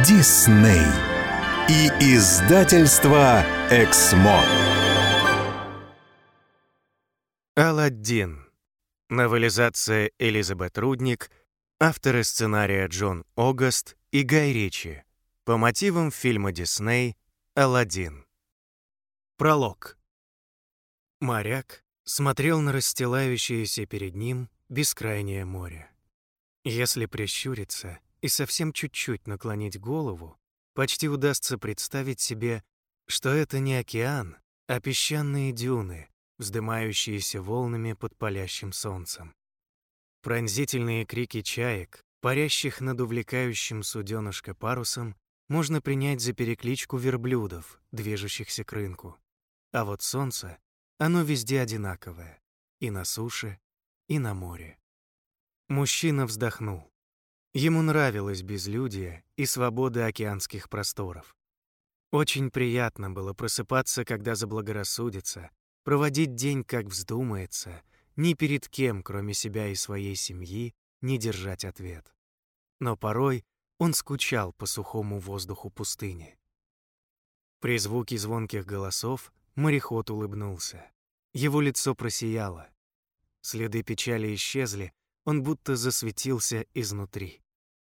Дисней и издательство Эксмо. Аладдин. Новелизация Элизабет Рудник, авторы сценария Джон Огаст и Гай Ричи. По мотивам фильма Дисней «Аладдин». Пролог. Моряк смотрел на расстилающееся перед ним бескрайнее море. Если прищуриться и совсем чуть-чуть наклонить голову, почти удастся представить себе, что это не океан, а песчаные дюны, вздымающиеся волнами под палящим солнцем. Пронзительные крики чаек, парящих над увлекающим суденышко парусом, можно принять за перекличку верблюдов, движущихся к рынку. А вот солнце, оно везде одинаковое, и на суше, и на море. Мужчина вздохнул. Ему нравилось безлюдие и свобода океанских просторов. Очень приятно было просыпаться, когда заблагорассудится, проводить день, как вздумается, ни перед кем, кроме себя и своей семьи, не держать ответ. Но порой он скучал по сухому воздуху пустыни. При звуке звонких голосов мореход улыбнулся. Его лицо просияло. Следы печали исчезли, он будто засветился изнутри.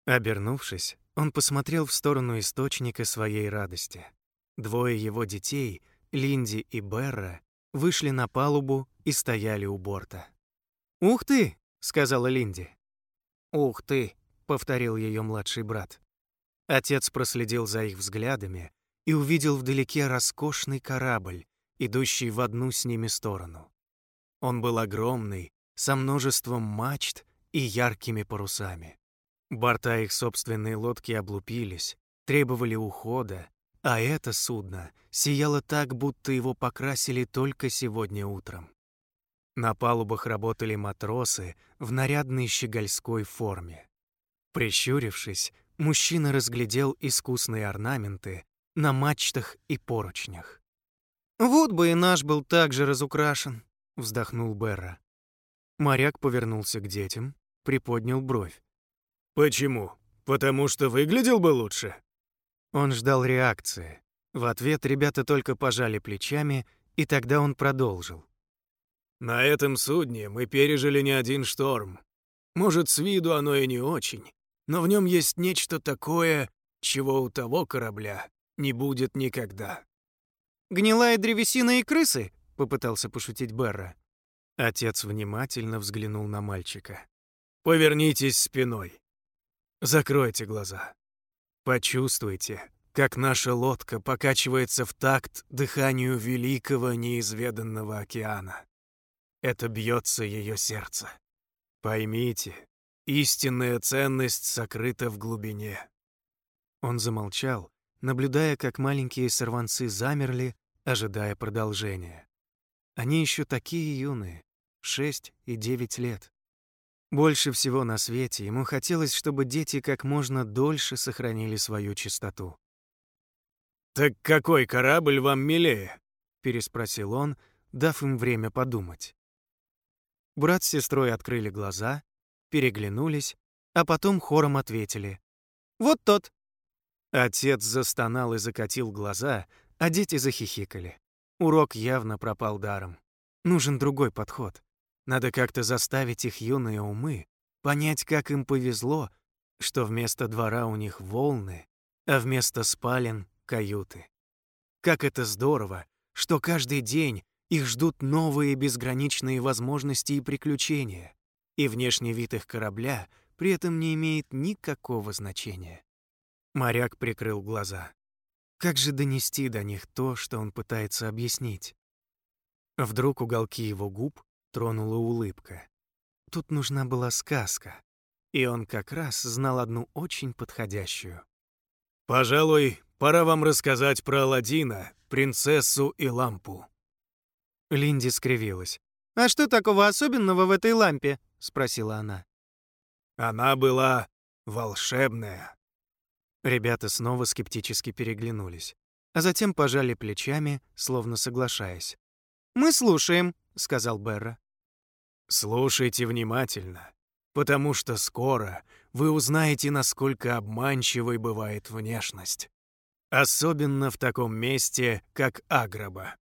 Обернувшись, он посмотрел в сторону источника своей радости. Двое его детей, Линди и Берра, вышли на палубу и стояли у борта. «Ух ты!» — сказала Линди. «Ух ты!» — повторил ее младший брат. Отец проследил за их взглядами и увидел вдалеке роскошный корабль, идущий в одну с ними сторону. Он был огромный, со множеством мачт и яркими парусами. Борта их собственной лодки облупились, требовали ухода, а это судно сияло так, будто его покрасили только сегодня утром. На палубах работали матросы в нарядной щегольской форме. Прищурившись, мужчина разглядел искусные орнаменты на мачтах и поручнях. «Вот бы и наш был так же разукрашен», — вздохнул Берра. Моряк повернулся к детям, приподнял бровь. «Почему? Потому что выглядел бы лучше?» Он ждал реакции. В ответ ребята только пожали плечами, и тогда он продолжил. «На этом судне мы пережили не один шторм. Может, с виду оно и не очень, но в нем есть нечто такое, чего у того корабля не будет никогда». «Гнилая древесина и крысы?» — попытался пошутить Берра. Отец внимательно взглянул на мальчика. «Повернитесь спиной. Закройте глаза. Почувствуйте, как наша лодка покачивается в такт дыханию великого неизведанного океана. Это бьется ее сердце. Поймите, истинная ценность сокрыта в глубине. Он замолчал, наблюдая, как маленькие сорванцы замерли, ожидая продолжения. Они еще такие юные, шесть и девять лет. Больше всего на свете ему хотелось, чтобы дети как можно дольше сохранили свою чистоту. «Так какой корабль вам милее?» — переспросил он, дав им время подумать. Брат с сестрой открыли глаза, переглянулись, а потом хором ответили. «Вот тот!» Отец застонал и закатил глаза, а дети захихикали. Урок явно пропал даром. Нужен другой подход. Надо как-то заставить их юные умы понять, как им повезло, что вместо двора у них волны, а вместо спален — каюты. Как это здорово, что каждый день их ждут новые безграничные возможности и приключения, и внешний вид их корабля при этом не имеет никакого значения. Моряк прикрыл глаза. Как же донести до них то, что он пытается объяснить? Вдруг уголки его губ тронула улыбка. Тут нужна была сказка, и он как раз знал одну очень подходящую. «Пожалуй, пора вам рассказать про Аладдина, принцессу и лампу». Линди скривилась. «А что такого особенного в этой лампе?» — спросила она. «Она была волшебная». Ребята снова скептически переглянулись, а затем пожали плечами, словно соглашаясь. «Мы слушаем», — сказал Берра. «Слушайте внимательно. потому что скоро вы узнаете, насколько обманчивой бывает внешность. Особенно в таком месте, как Аграба.